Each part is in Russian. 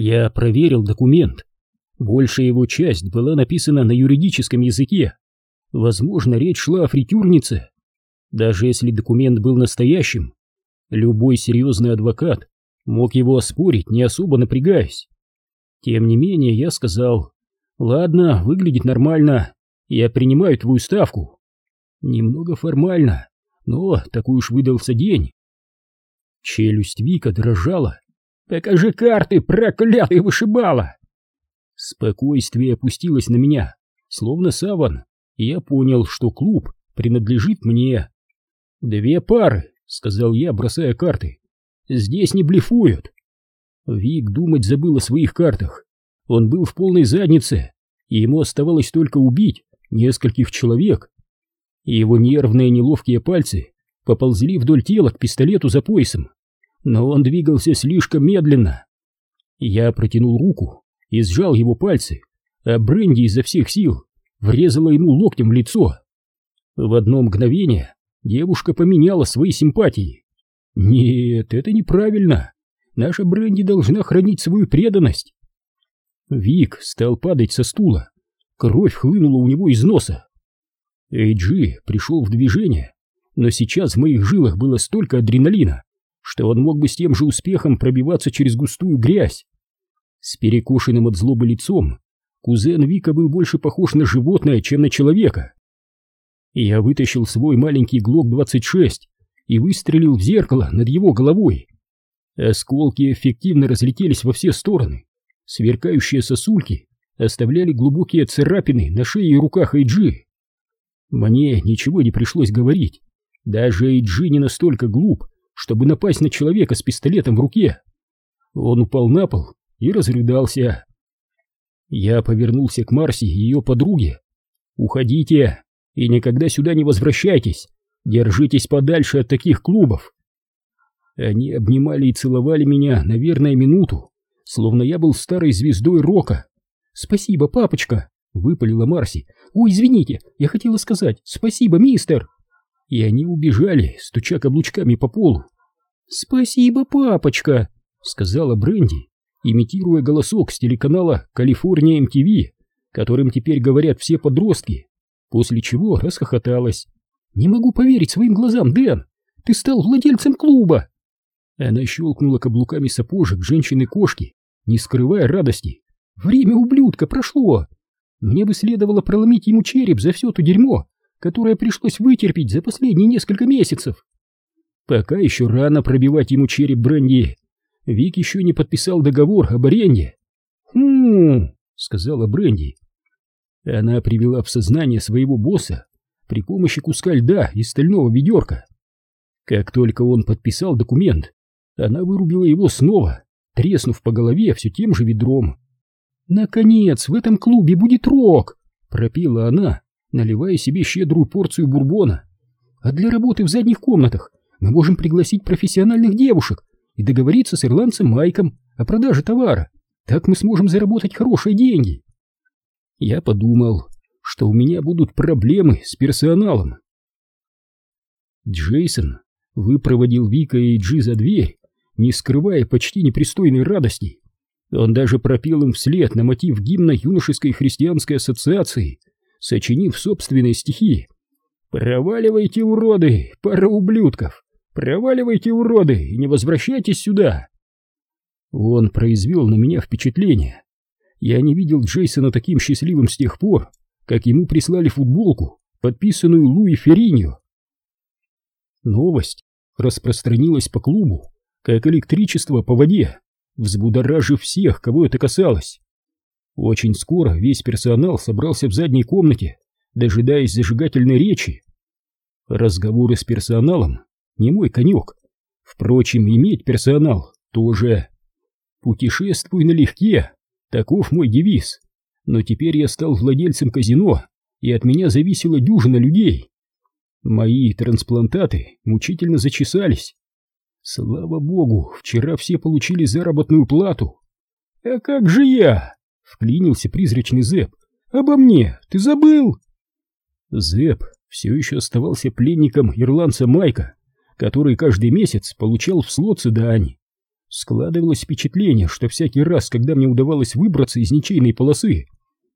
Я проверил документ. Большая его часть была написана на юридическом языке. Возможно, речь шла о фритюрнице. Даже если документ был настоящим, любой серьезный адвокат мог его оспорить, не особо напрягаясь. Тем не менее, я сказал, «Ладно, выглядит нормально, я принимаю твою ставку». Немного формально, но такой уж выдался день. Челюсть Вика дрожала. «Покажи карты, проклятый вышибала!» Спокойствие опустилось на меня, словно саван, и я понял, что клуб принадлежит мне. «Две пары», — сказал я, бросая карты. «Здесь не блефуют». Вик думать забыл о своих картах. Он был в полной заднице, и ему оставалось только убить нескольких человек. Его нервные неловкие пальцы поползли вдоль тела к пистолету за поясом, но он двигался слишком медленно. Я протянул руку и сжал его пальцы, а Бренди изо всех сил врезала ему локтем в лицо. В одно мгновение девушка поменяла свои симпатии. Нет, это неправильно. Наша Бренди должна хранить свою преданность. Вик стал падать со стула. Кровь хлынула у него из носа. Эйджи пришел в движение, но сейчас в моих жилах было столько адреналина, что он мог бы с тем же успехом пробиваться через густую грязь. С перекошенным от злобы лицом кузен Вика был больше похож на животное, чем на человека. Я вытащил свой маленький ГЛОК-26 и выстрелил в зеркало над его головой. Осколки эффективно разлетелись во все стороны. Сверкающие сосульки оставляли глубокие царапины на шее и руках Эйджи. Мне ничего не пришлось говорить. Даже Эйджи не настолько глуп, чтобы напасть на человека с пистолетом в руке. Он упал на пол и разрыдался. Я повернулся к Марси и ее подруге. «Уходите и никогда сюда не возвращайтесь. Держитесь подальше от таких клубов». Они обнимали и целовали меня, наверное, минуту, словно я был старой звездой рока. «Спасибо, папочка!» — выпалила Марси. «Ой, извините, я хотела сказать спасибо, мистер!» И они убежали, стуча каблучками по полу. «Спасибо, папочка!» — сказала Бренди, имитируя голосок с телеканала «Калифорния МТВ», которым теперь говорят все подростки, после чего расхохоталась. «Не могу поверить своим глазам, Дэн! Ты стал владельцем клуба!» Она щелкнула каблуками сапожек женщины-кошки, не скрывая радости. «Время ублюдка прошло! Мне бы следовало проломить ему череп за все то дерьмо, которое пришлось вытерпеть за последние несколько месяцев. Пока еще рано пробивать ему череп Бренди. Вик еще не подписал договор об аренде. «Хм...» — сказала Бренди. Она привела в сознание своего босса при помощи куска льда из стального ведерка. Как только он подписал документ, она вырубила его снова, треснув по голове все тем же ведром. «Наконец, в этом клубе будет рок!» — пропела она, наливая себе щедрую порцию бурбона. «А для работы в задних комнатах мы можем пригласить профессиональных девушек и договориться с ирландцем Майком о продаже товара. Так мы сможем заработать хорошие деньги». Я подумал, что у меня будут проблемы с персоналом. Джейсон выпроводил Вика и Джи за дверь, не скрывая почти непристойной радости. Он даже пропел им вслед на мотив гимна юношеской христианской ассоциации, сочинив собственные стихи. «Проваливайте, уроды, пара ублюдков! Проваливайте, уроды, и не возвращайтесь сюда!» Он произвел на меня впечатление. Я не видел Джейсона таким счастливым с тех пор, как ему прислали футболку, подписанную Луи Ферриньо. Новость распространилась по клубу, как электричество по воде взбудоражив всех, кого это касалось. Очень скоро весь персонал собрался в задней комнате, дожидаясь зажигательной речи. Разговоры с персоналом не мой конек. Впрочем, иметь персонал тоже. Путешествуй налегке, таков мой девиз. Но теперь я стал владельцем казино, и от меня зависела дюжина людей. Мои трансплантаты мучительно зачесались. Слава богу, вчера все получили заработную плату. А как же я? Вклинился призрачный Зэп. Обо мне ты забыл? Зэп все еще оставался пленником ирландца Майка, который каждый месяц получал в слотце дань. Складывалось впечатление, что всякий раз, когда мне удавалось выбраться из ничейной полосы,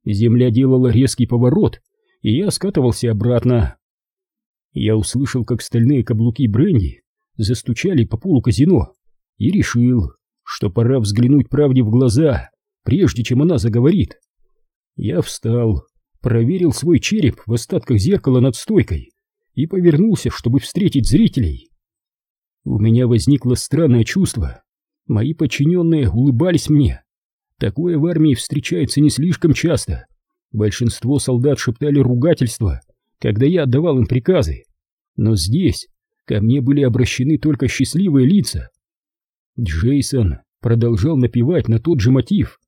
земля делала резкий поворот, и я скатывался обратно. Я услышал, как стальные каблуки Бренди застучали по полу казино, и решил, что пора взглянуть правде в глаза, прежде чем она заговорит. Я встал, проверил свой череп в остатках зеркала над стойкой и повернулся, чтобы встретить зрителей. У меня возникло странное чувство. Мои подчиненные улыбались мне. Такое в армии встречается не слишком часто. Большинство солдат шептали ругательства, когда я отдавал им приказы. Но здесь ко мне были обращены только счастливые лица. Джейсон продолжал напевать на тот же мотив.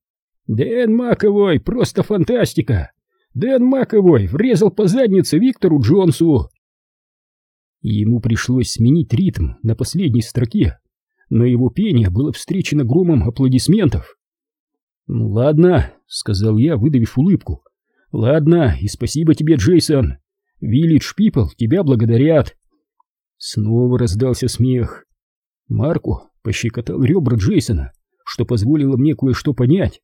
«Дэн Маковой, просто фантастика! Дэн Маковой врезал по заднице Виктору Джонсу!» Ему пришлось сменить ритм на последней строке, но его пение было встречено громом аплодисментов. «Ну ладно», — сказал я, выдавив улыбку. «Ладно, и спасибо тебе, Джейсон. Village People тебя благодарят». Снова раздался смех. Марку пощекотал ребра Джейсона, что позволило мне кое-что понять.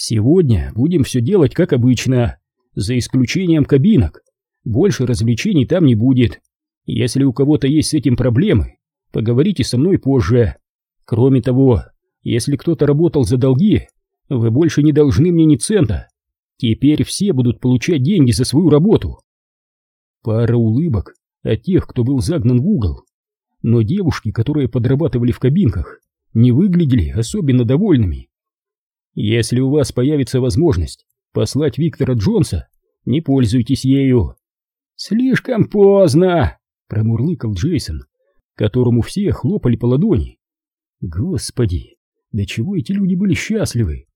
«Сегодня будем все делать как обычно, за исключением кабинок. Больше развлечений там не будет. Если у кого-то есть с этим проблемы, поговорите со мной позже. Кроме того, если кто-то работал за долги, вы больше не должны мне ни цента. Теперь все будут получать деньги за свою работу. Пара улыбок от тех, кто был загнан в угол. Но девушки, которые подрабатывали в кабинках, не выглядели особенно довольными. Если у вас появится возможность послать Виктора Джонса, не пользуйтесь ею. Слишком поздно, промурлыкал Джейсон, которому все хлопали по ладони. Господи, до чего эти люди были счастливы.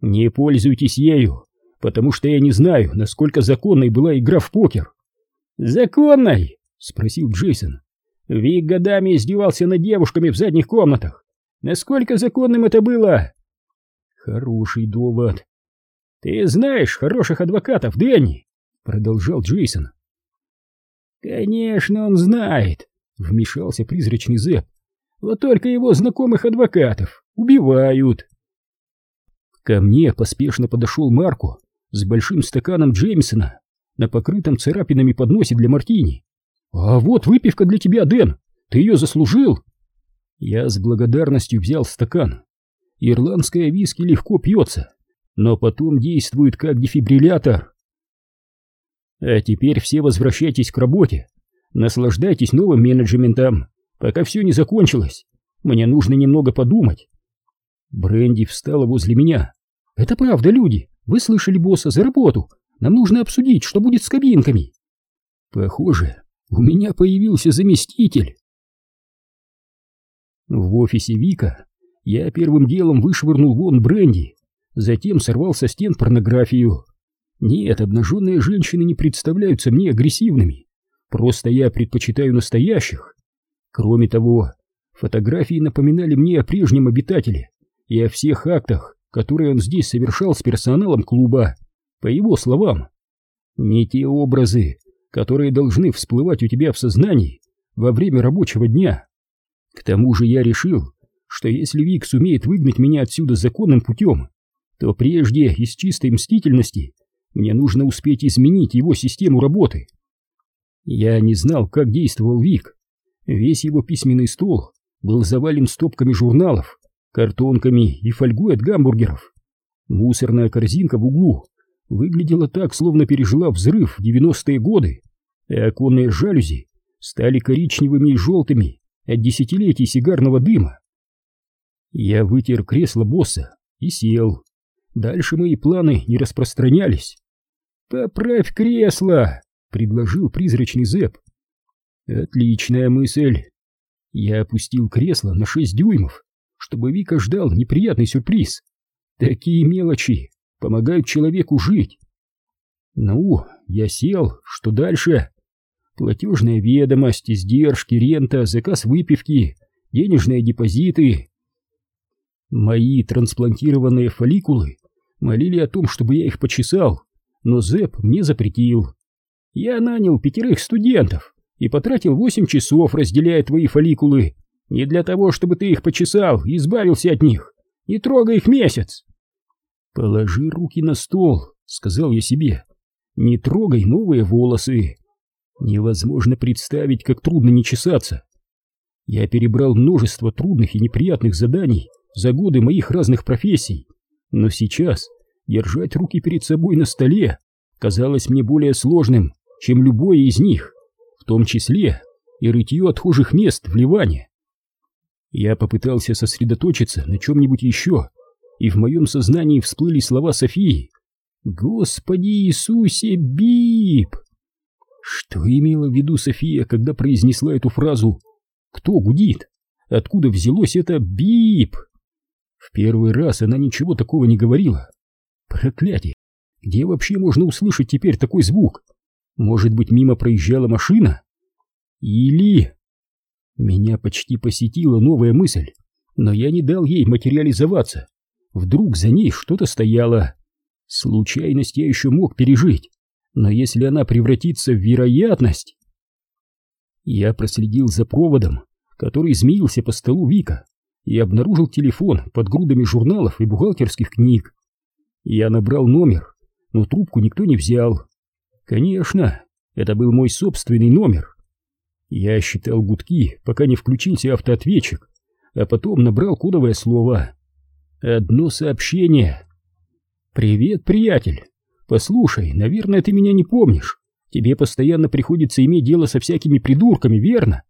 Не пользуйтесь ею, потому что я не знаю, насколько законной была игра в покер. Законной? спросил Джейсон. Вик годами издевался над девушками в задних комнатах. Насколько законным это было? Хороший довод. Ты знаешь хороших адвокатов, Дэнни? Продолжал Джейсон. Конечно, он знает, вмешался призрачный Зэп. Вот только его знакомых адвокатов убивают. Ко мне поспешно подошел Марко с большим стаканом Джеймсона на покрытом царапинами подносе для мартини. «А вот выпивка для тебя, Дэн! Ты ее заслужил!» Я с благодарностью взял стакан. Ирландская виски легко пьется, но потом действует как дефибриллятор. А теперь все возвращайтесь к работе. Наслаждайтесь новым менеджментом, пока все не закончилось. Мне нужно немного подумать. Бренди встала возле меня. Это правда, люди. Вы слышали босса за работу. Нам нужно обсудить, что будет с кабинками. Похоже, у меня появился заместитель. В офисе Вика я первым делом вышвырнул вон Бренди, затем сорвал со стен порнографию. Нет, обнаженные женщины не представляются мне агрессивными, просто я предпочитаю настоящих. Кроме того, фотографии напоминали мне о прежнем обитателе и о всех актах, которые он здесь совершал с персоналом клуба, по его словам. Не те образы, которые должны всплывать у тебя в сознании во время рабочего дня. К тому же я решил, что если Вик сумеет выгнать меня отсюда законным путем, то прежде из чистой мстительности мне нужно успеть изменить его систему работы. Я не знал, как действовал Вик. Весь его письменный стол был завален стопками журналов, картонками и фольгой от гамбургеров. Мусорная корзинка в углу выглядела так, словно пережила взрыв в 90-е годы и оконные жалюзи стали коричневыми и желтыми от десятилетий сигарного дыма. Я вытер кресло босса и сел. Дальше мои планы не распространялись. «Поправь кресло!» — предложил призрачный Зэп. «Отличная мысль!» Я опустил кресло на шесть дюймов, чтобы Вика ждал неприятный сюрприз. Такие мелочи помогают человеку жить. Ну, я сел, что дальше? платежная ведомость, издержки, рента, заказ выпивки, денежные депозиты. Мои трансплантированные фолликулы молили о том, чтобы я их почесал, но ЗЭП мне запретил. Я нанял пятерых студентов и потратил восемь часов, разделяя твои фолликулы, Не для того, чтобы ты их почесал и избавился от них. Не трогай их месяц. Положи руки на стол, сказал я себе. Не трогай новые волосы. Невозможно представить, как трудно не чесаться. Я перебрал множество трудных и неприятных заданий за годы моих разных профессий, но сейчас держать руки перед собой на столе казалось мне более сложным, чем любое из них, в том числе и рытье отхожих мест в Ливане. Я попытался сосредоточиться на чем-нибудь еще, и в моем сознании всплыли слова Софии. «Господи Иисусе, бип!» Что имела в виду София, когда произнесла эту фразу? Кто гудит? Откуда взялось это бип? В первый раз она ничего такого не говорила. Проклятие! Где вообще можно услышать теперь такой звук? Может быть, мимо проезжала машина? Или... Меня почти посетила новая мысль, но я не дал ей материализоваться. Вдруг за ней что-то стояло. Случайность я еще мог пережить, но если она превратится в вероятность... Я проследил за проводом, который змеился по столу Вика, и обнаружил телефон под грудами журналов и бухгалтерских книг. Я набрал номер, но трубку никто не взял. Конечно, это был мой собственный номер. Я считал гудки, пока не включился автоответчик, а потом набрал кодовое слово. Одно сообщение. «Привет, приятель. Послушай, наверное, ты меня не помнишь. Тебе постоянно приходится иметь дело со всякими придурками, верно?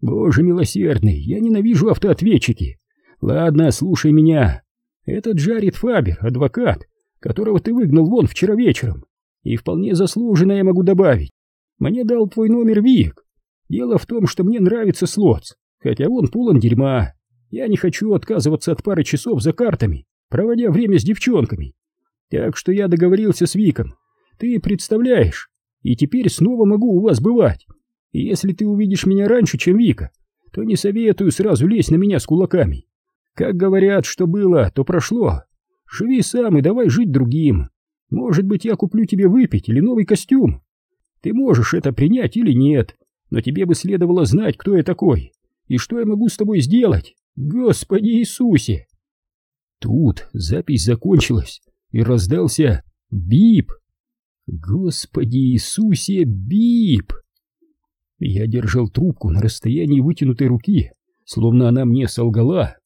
Боже милосердный, я ненавижу автоответчики. Ладно, слушай меня. Это Джаред Фабер, адвокат, которого ты выгнал вон вчера вечером. И вполне заслуженно я могу добавить. Мне дал твой номер Вик. Дело в том, что мне нравится слотс, хотя он полон дерьма. Я не хочу отказываться от пары часов за картами, проводя время с девчонками. Так что я договорился с Виком. Ты представляешь? И теперь снова могу у вас бывать. И если ты увидишь меня раньше, чем Вика, то не советую сразу лезть на меня с кулаками. Как говорят, что было, то прошло. Живи сам и давай жить другим. Может быть, я куплю тебе выпить или новый костюм. Ты можешь это принять или нет, но тебе бы следовало знать, кто я такой и что я могу с тобой сделать. Господи Иисусе! Тут запись закончилась, и раздался бип. Господи Иисусе, бип! Я держал трубку на расстоянии вытянутой руки, словно она мне солгала.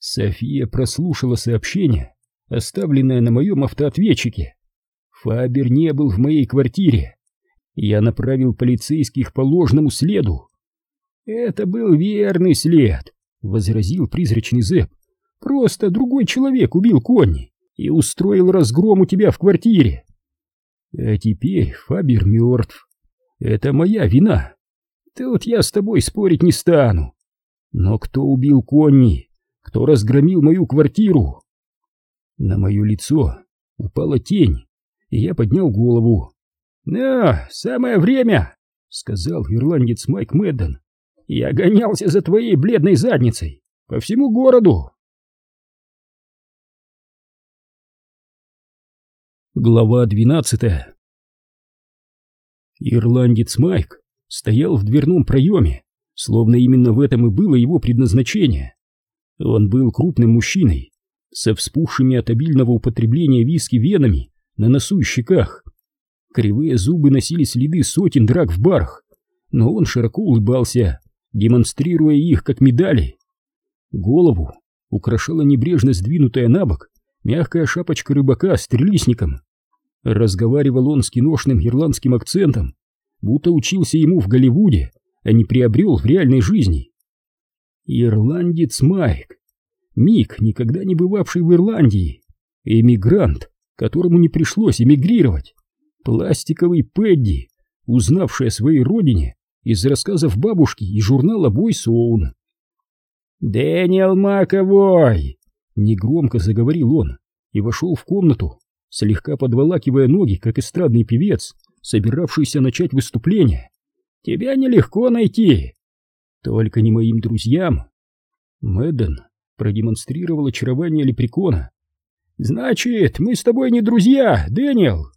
София прослушала сообщение, оставленное на моем автоответчике. Фабер не был в моей квартире. Я направил полицейских по ложному следу. «Это был верный след», — возразил призрачный Зэп. «Просто другой человек убил Конни и устроил разгром у тебя в квартире. А теперь Фабер мертв. Это моя вина. Тут я с тобой спорить не стану. Но кто убил Конни? Кто разгромил мою квартиру? На мое лицо упала тень, и я поднял голову. «Ну, самое время!» — сказал ирландец Майк Мэдден. «Я гонялся за твоей бледной задницей по всему городу!» Глава двенадцатая Ирландец Майк стоял в дверном проеме, словно именно в этом и было его предназначение. Он был крупным мужчиной, со вспухшими от обильного употребления виски венами на носу и щеках. Кривые зубы носили следы сотен драк в барах, но он широко улыбался, демонстрируя их как медали. Голову украшала небрежно сдвинутая на бок мягкая шапочка рыбака с трелисником. Разговаривал он с киношным ирландским акцентом, будто учился ему в Голливуде, а не приобрел в реальной жизни. Ирландец Майк, Мик, никогда не бывавший в Ирландии, эмигрант, которому не пришлось эмигрировать, пластиковый Пэдди, узнавший о своей родине из рассказов бабушки и журнала «Бойсоун». «Дэниел Маковой!» — негромко заговорил он и вошел в комнату, слегка подволакивая ноги, как эстрадный певец, собиравшийся начать выступление. «Тебя нелегко найти!» «Только не моим друзьям!» Мэдден продемонстрировал очарование лепрекона. «Значит, мы с тобой не друзья, Дэниел!»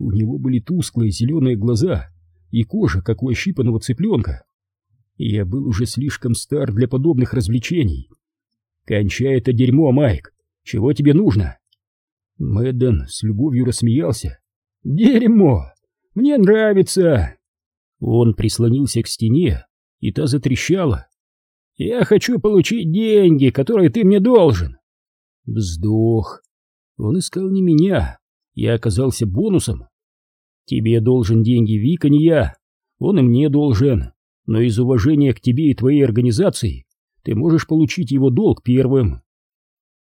У него были тусклые зеленые глаза и кожа, как у ощипанного цыпленка. Я был уже слишком стар для подобных развлечений. Кончай это дерьмо, Майк. Чего тебе нужно? Мэдден с любовью рассмеялся. Дерьмо! Мне нравится! Он прислонился к стене, и та затрещала. Я хочу получить деньги, которые ты мне должен. Вздох. Он искал не меня. Я оказался бонусом. Тебе должен деньги Вик, а не я. Он и мне должен. Но из уважения к тебе и твоей организации ты можешь получить его долг первым.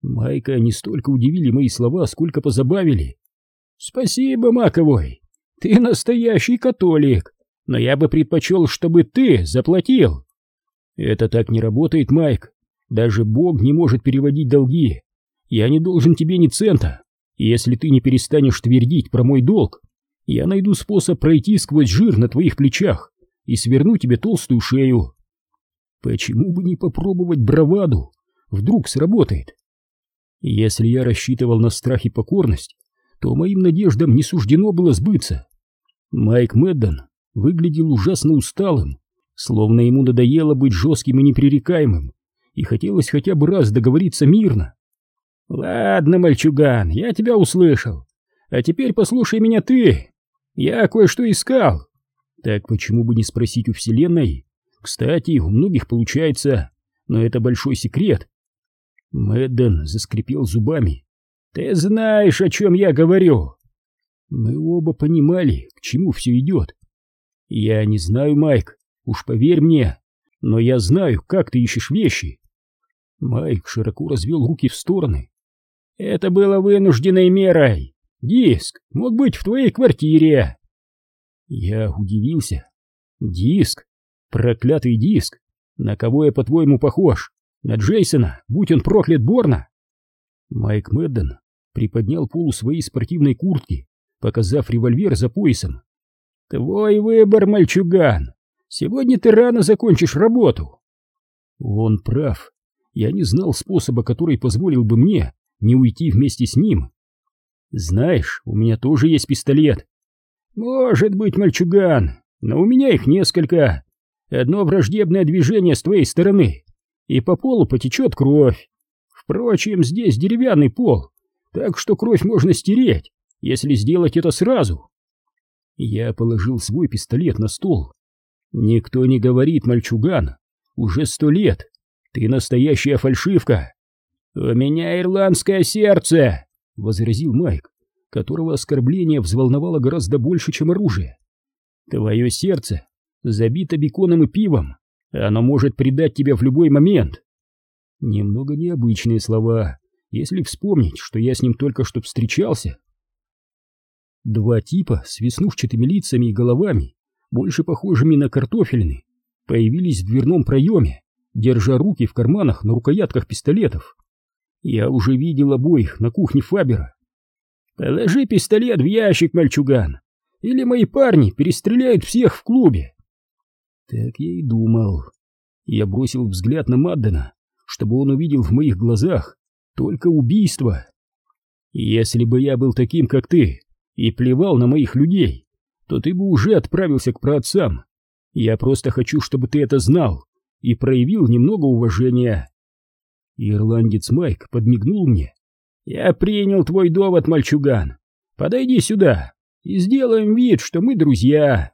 Майка не столько удивили мои слова, сколько позабавили. Спасибо, Маковой. Ты настоящий католик. Но я бы предпочел, чтобы ты заплатил. Это так не работает, Майк. Даже Бог не может переводить долги. Я не должен тебе ни цента. если ты не перестанешь твердить про мой долг, я найду способ пройти сквозь жир на твоих плечах и сверну тебе толстую шею. Почему бы не попробовать браваду? Вдруг сработает. Если я рассчитывал на страх и покорность, то моим надеждам не суждено было сбыться. Майк Мэддон выглядел ужасно усталым, словно ему надоело быть жестким и непререкаемым, и хотелось хотя бы раз договориться мирно. «Ладно, мальчуган, я тебя услышал. А теперь послушай меня ты. Я кое-что искал. Так почему бы не спросить у Вселенной? Кстати, у многих получается, но это большой секрет». Мэдден заскрипел зубами. «Ты знаешь, о чем я говорю!» Мы оба понимали, к чему все идет. «Я не знаю, Майк, уж поверь мне, но я знаю, как ты ищешь вещи». Майк широко развел руки в стороны. «Это было вынужденной мерой. Диск мог быть в твоей квартире». Я удивился. «Диск? Проклятый диск! На кого я, по-твоему, похож? На Джейсона, будь он проклят Борна!» Майк Мэдден приподнял полу своей спортивной куртки, показав револьвер за поясом. «Твой выбор, мальчуган! Сегодня ты рано закончишь работу!» Он прав. Я не знал способа, который позволил бы мне не уйти вместе с ним. Знаешь, у меня тоже есть пистолет. Может быть, мальчуган, но у меня их несколько. Одно враждебное движение с твоей стороны, и по полу потечет кровь. Впрочем, здесь деревянный пол, так что кровь можно стереть, если сделать это сразу. Я положил свой пистолет на стол. Никто не говорит, мальчуган, уже сто лет. Ты настоящая фальшивка. У меня ирландское сердце, возразил Майк, которого оскорбление взволновало гораздо больше, чем оружие. Твое сердце забито беконом и пивом. Оно может предать тебя в любой момент. Немного необычные слова, если вспомнить, что я с ним только что встречался. Два типа с веснушчатыми лицами и головами, больше похожими на картофельны, появились в дверном проеме, держа руки в карманах на рукоятках пистолетов. Я уже видел обоих на кухне Фабера. «Положи пистолет в ящик, мальчуган, или мои парни перестреляют всех в клубе!» Так я и думал. Я бросил взгляд на Маддена, чтобы он увидел в моих глазах только убийство. Если бы я был таким, как ты, и плевал на моих людей, то ты бы уже отправился к праотцам. Я просто хочу, чтобы ты это знал и проявил немного уважения. Ирландец Майк подмигнул мне. Я принял твой довод, мальчуган. Подойди сюда и сделаем вид, что мы друзья.